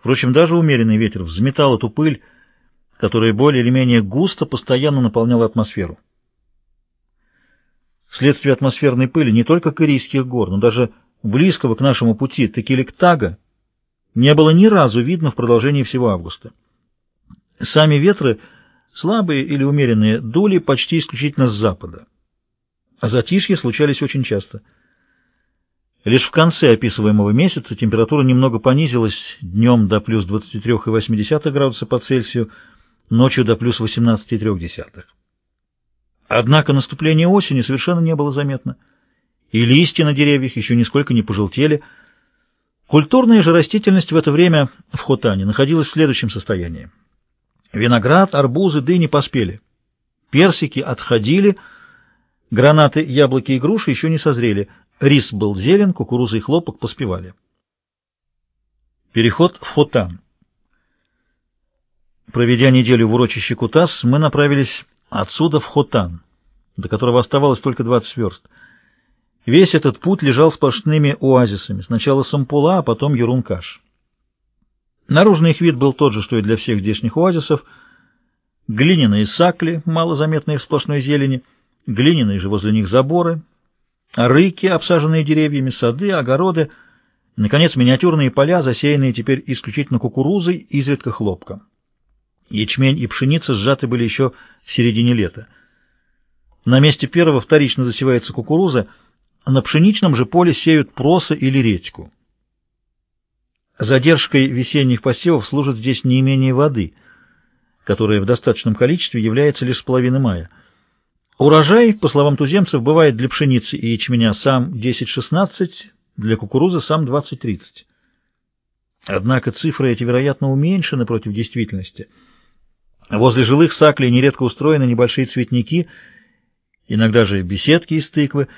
Впрочем, даже умеренный ветер взметал эту пыль, которая более или менее густо постоянно наполняла атмосферу. Вследствие атмосферной пыли не только Корейских гор, но даже близкого к нашему пути Текелектага не было ни разу видно в продолжении всего августа. Сами ветры, слабые или умеренные, дули почти исключительно с запада. А затишья случались очень часто. Лишь в конце описываемого месяца температура немного понизилась днем до плюс 23,8 градуса по Цельсию, ночью до плюс 18,3. Однако наступление осени совершенно не было заметно, и листья на деревьях еще нисколько не пожелтели. Культурная же растительность в это время в Хотане находилась в следующем состоянии. Виноград, арбузы, дыни поспели. Персики отходили, гранаты, яблоки и груши еще не созрели. Рис был зелен, кукуруза и хлопок поспевали. Переход в Хотан. Проведя неделю в урочище Кутас, мы направились отсюда в Хотан, до которого оставалось только 20 верст. Весь этот путь лежал сплошными оазисами, сначала Сампула, а потом Юрункаш. Наружный их вид был тот же, что и для всех здешних оазисов. Глиняные сакли, малозаметные в сплошной зелени, глиняные же возле них заборы, рыки, обсаженные деревьями, сады, огороды, наконец, миниатюрные поля, засеянные теперь исключительно кукурузой, изредка хлопком. Ячмень и пшеница сжаты были еще в середине лета. На месте первого вторично засевается кукуруза, а на пшеничном же поле сеют проса или редьку. Задержкой весенних посевов служит здесь не менее воды, которая в достаточном количестве является лишь с половины мая. Урожай, по словам туземцев, бывает для пшеницы и ячменя сам 10-16, для кукурузы сам 20-30. Однако цифры эти, вероятно, уменьшены против действительности. Возле жилых саклей нередко устроены небольшие цветники, иногда же беседки из тыквы.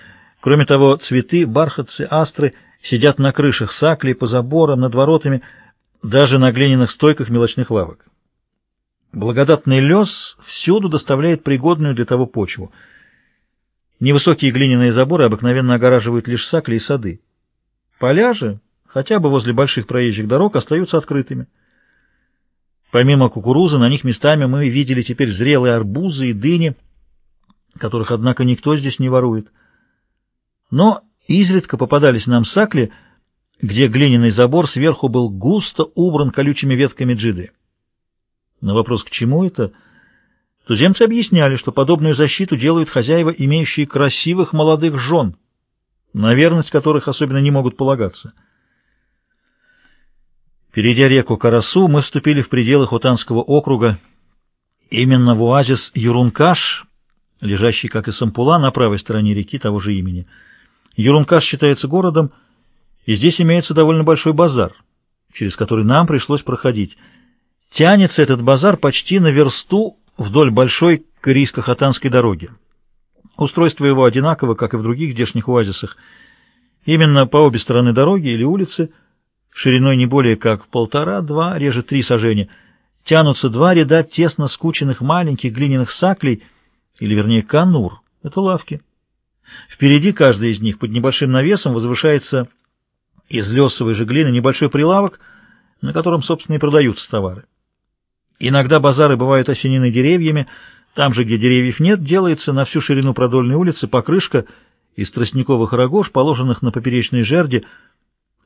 Кроме того, цветы, бархатцы, астры – сидят на крышах саклей, по заборам, над воротами, даже на глиняных стойках мелочных лавок. Благодатный лес всюду доставляет пригодную для того почву. Невысокие глиняные заборы обыкновенно огораживают лишь сакли и сады. Поля же, хотя бы возле больших проезжих дорог, остаются открытыми. Помимо кукурузы, на них местами мы видели теперь зрелые арбузы и дыни, которых, однако, никто здесь не ворует. Но Изредка попадались нам сакли, где глиняный забор сверху был густо убран колючими ветками джиды. На вопрос, к чему это, туземцы объясняли, что подобную защиту делают хозяева, имеющие красивых молодых жен, на верность которых особенно не могут полагаться. Перейдя реку Карасу, мы вступили в пределы Хотанского округа, именно в оазис Юрункаш, лежащий, как и Сампула, на правой стороне реки того же имени – Юрункаш считается городом, и здесь имеется довольно большой базар, через который нам пришлось проходить. Тянется этот базар почти на версту вдоль большой корейско-хатанской дороги. Устройство его одинаково, как и в других здешних оазисах. Именно по обе стороны дороги или улицы, шириной не более как полтора-два, реже три сажения, тянутся два ряда тесно скученных маленьких глиняных саклей, или вернее канур, это лавки. Впереди каждой из них под небольшим навесом возвышается из лесовой же глины небольшой прилавок, на котором, собственно, и продаются товары. Иногда базары бывают осенены деревьями, там же, где деревьев нет, делается на всю ширину продольной улицы покрышка из тростниковых рогож, положенных на поперечные жерди.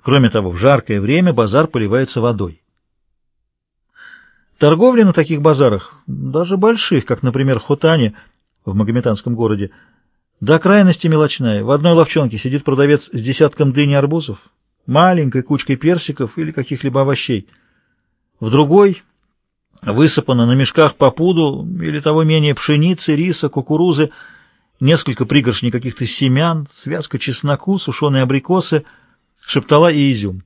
Кроме того, в жаркое время базар поливается водой. Торговля на таких базарах, даже больших, как, например, в Хотане, в магометанском городе, до крайности мелочная. В одной ловчонке сидит продавец с десятком дыни арбузов, маленькой кучкой персиков или каких-либо овощей. В другой высыпано на мешках по пуду или того менее пшеницы, риса, кукурузы, несколько пригоршней каких-то семян, связка чесноку, сушеные абрикосы, шептала и изюм.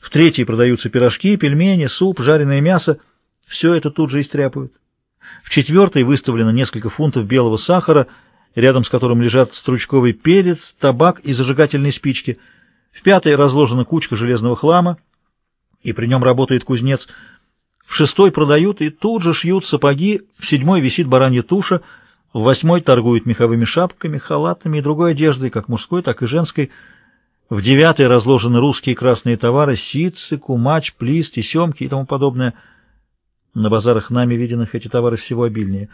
В третьей продаются пирожки, пельмени, суп, жареное мясо. Все это тут же истряпают. В четвертой выставлено несколько фунтов белого сахара — рядом с которым лежат стручковый перец, табак и зажигательные спички. В пятой разложена кучка железного хлама, и при нем работает кузнец. В шестой продают и тут же шьют сапоги, в седьмой висит баранья туша, в восьмой торгуют меховыми шапками, халатами и другой одеждой, как мужской, так и женской. В девятой разложены русские красные товары, ситцы, кумач, плис, тесемки и тому подобное. На базарах нами виденных эти товары всего обильнее.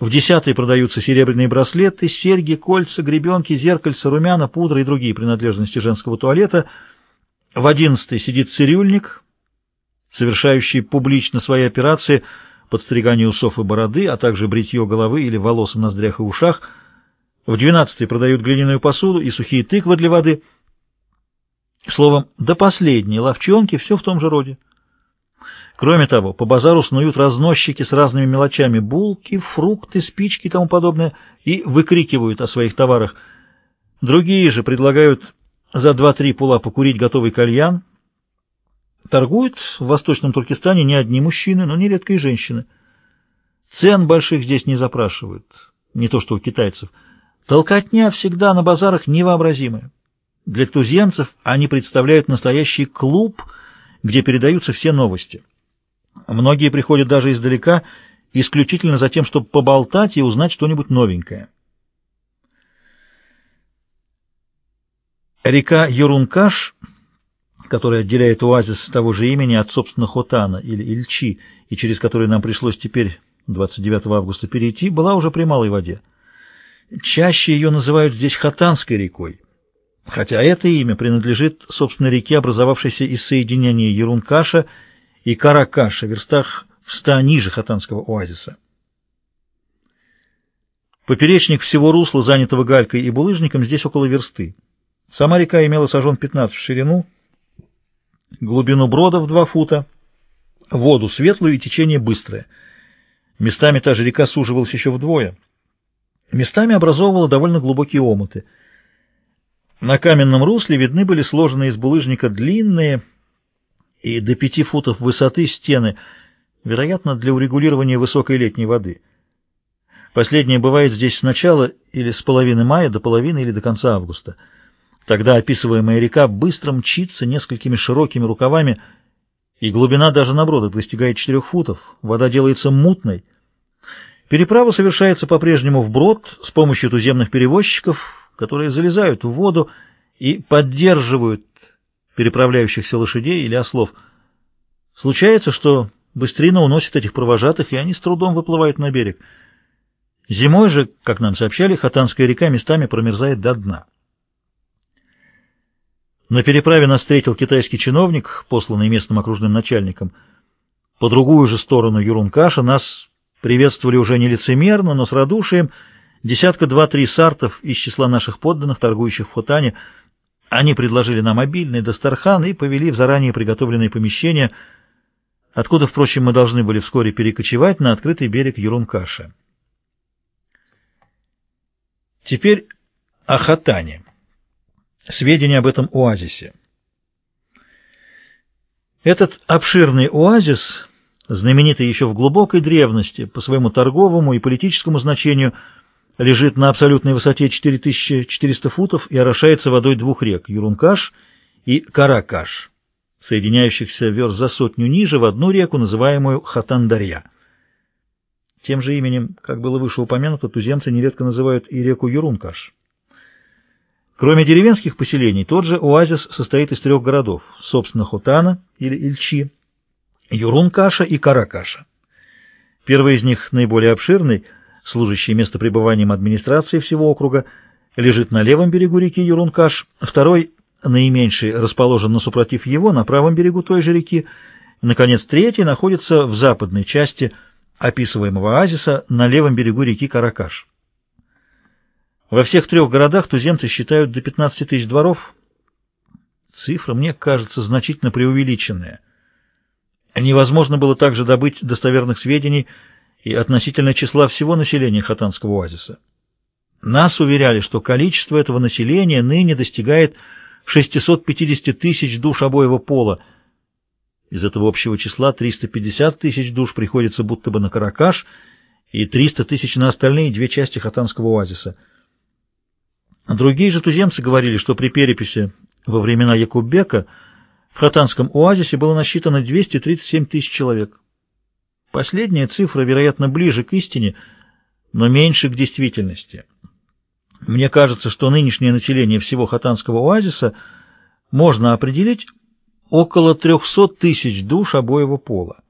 В десятой продаются серебряные браслеты, серьги, кольца, гребенки, зеркальца, румяна, пудра и другие принадлежности женского туалета. В одиннадцатой сидит цирюльник, совершающий публично свои операции – подстригание усов и бороды, а также бритье головы или волос в ноздрях и ушах. В двенадцатой продают глиняную посуду и сухие тыквы для воды. Словом, до последней ловчонки все в том же роде. Кроме того, по базару снуют разносчики с разными мелочами, булки, фрукты, спички и тому подобное, и выкрикивают о своих товарах. Другие же предлагают за два-три пула покурить готовый кальян, Торгуют в Восточном Туркестане не одни мужчины, но нередко и женщины. Цен больших здесь не запрашивают, не то что у китайцев. Толкотня всегда на базарах невообразимая. Для туземцев они представляют настоящий клуб, где передаются все новости. Многие приходят даже издалека, исключительно за тем, чтобы поболтать и узнать что-нибудь новенькое. Река Юрункаш – который отделяет оазис того же имени от, собственно, Хотана или Ильчи, и через который нам пришлось теперь 29 августа перейти, была уже при малой воде. Чаще ее называют здесь Хотанской рекой, хотя это имя принадлежит, собственно, реке, образовавшейся из соединения Ерункаша и Каракаша, в верстах в ста ниже Хотанского оазиса. Поперечник всего русла, занятого галькой и булыжником, здесь около версты. Сама река имела сажен 15 в ширину, глубину брода в два фута, воду светлую и течение быстрое. Местами та же река суживалась еще вдвое. Местами образовывала довольно глубокие омуты. На каменном русле видны были сложенные из булыжника длинные и до пяти футов высоты стены, вероятно, для урегулирования высокой летней воды. Последнее бывает здесь с начала или с половины мая до половины или до конца августа – Тогда описываемая река быстро мчится несколькими широкими рукавами, и глубина даже на бродах достигает 4 футов. Вода делается мутной. Переправа совершается по-прежнему вброд с помощью туземных перевозчиков, которые залезают в воду и поддерживают переправляющихся лошадей или ослов. Случается, что быстрина уносит этих провожатых, и они с трудом выплывают на берег. Зимой же, как нам сообщали, Хатанская река местами промерзает до дна. На переправе нас встретил китайский чиновник, посланный местным окружным начальником. По другую же сторону Юрункаша нас приветствовали уже не лицемерно, но с радушием десятка два-три сартов из числа наших подданных, торгующих в Хотане. Они предложили нам обильный Дастархан и повели в заранее приготовленные помещения, откуда, впрочем, мы должны были вскоре перекочевать на открытый берег Юрункаша. Теперь о Хатане сведения об этом оазисе. Этот обширный оазис, знаменитый еще в глубокой древности по своему торговому и политическому значению, лежит на абсолютной высоте 4400 футов и орошается водой двух рек – Юрункаш и Каракаш, соединяющихся верст за сотню ниже в одну реку, называемую Хатандарья. Тем же именем, как было выше упомянуто, туземцы нередко называют и реку Юрункаш. Кроме деревенских поселений, тот же оазис состоит из трех городов, собственно, Хотана или Ильчи, Юрункаша и Каракаша. Первый из них, наиболее обширный, служащий местопребыванием администрации всего округа, лежит на левом берегу реки Юрункаш, второй, наименьший, расположен насупротив его, на правом берегу той же реки, наконец, третий находится в западной части описываемого оазиса на левом берегу реки Каракаш. Во всех трех городах туземцы считают до 15 тысяч дворов. Цифра, мне кажется, значительно преувеличенная. Невозможно было также добыть достоверных сведений и относительно числа всего населения Хатанского оазиса. Нас уверяли, что количество этого населения ныне достигает 650 тысяч душ обоего пола. Из этого общего числа 350 тысяч душ приходится будто бы на Каракаш и 300 тысяч на остальные две части Хатанского оазиса – Другие же туземцы говорили, что при переписи во времена Якуббека в Хатанском оазисе было насчитано 237 тысяч человек. Последняя цифра, вероятно, ближе к истине, но меньше к действительности. Мне кажется, что нынешнее население всего Хатанского оазиса можно определить около 300 тысяч душ обоего пола.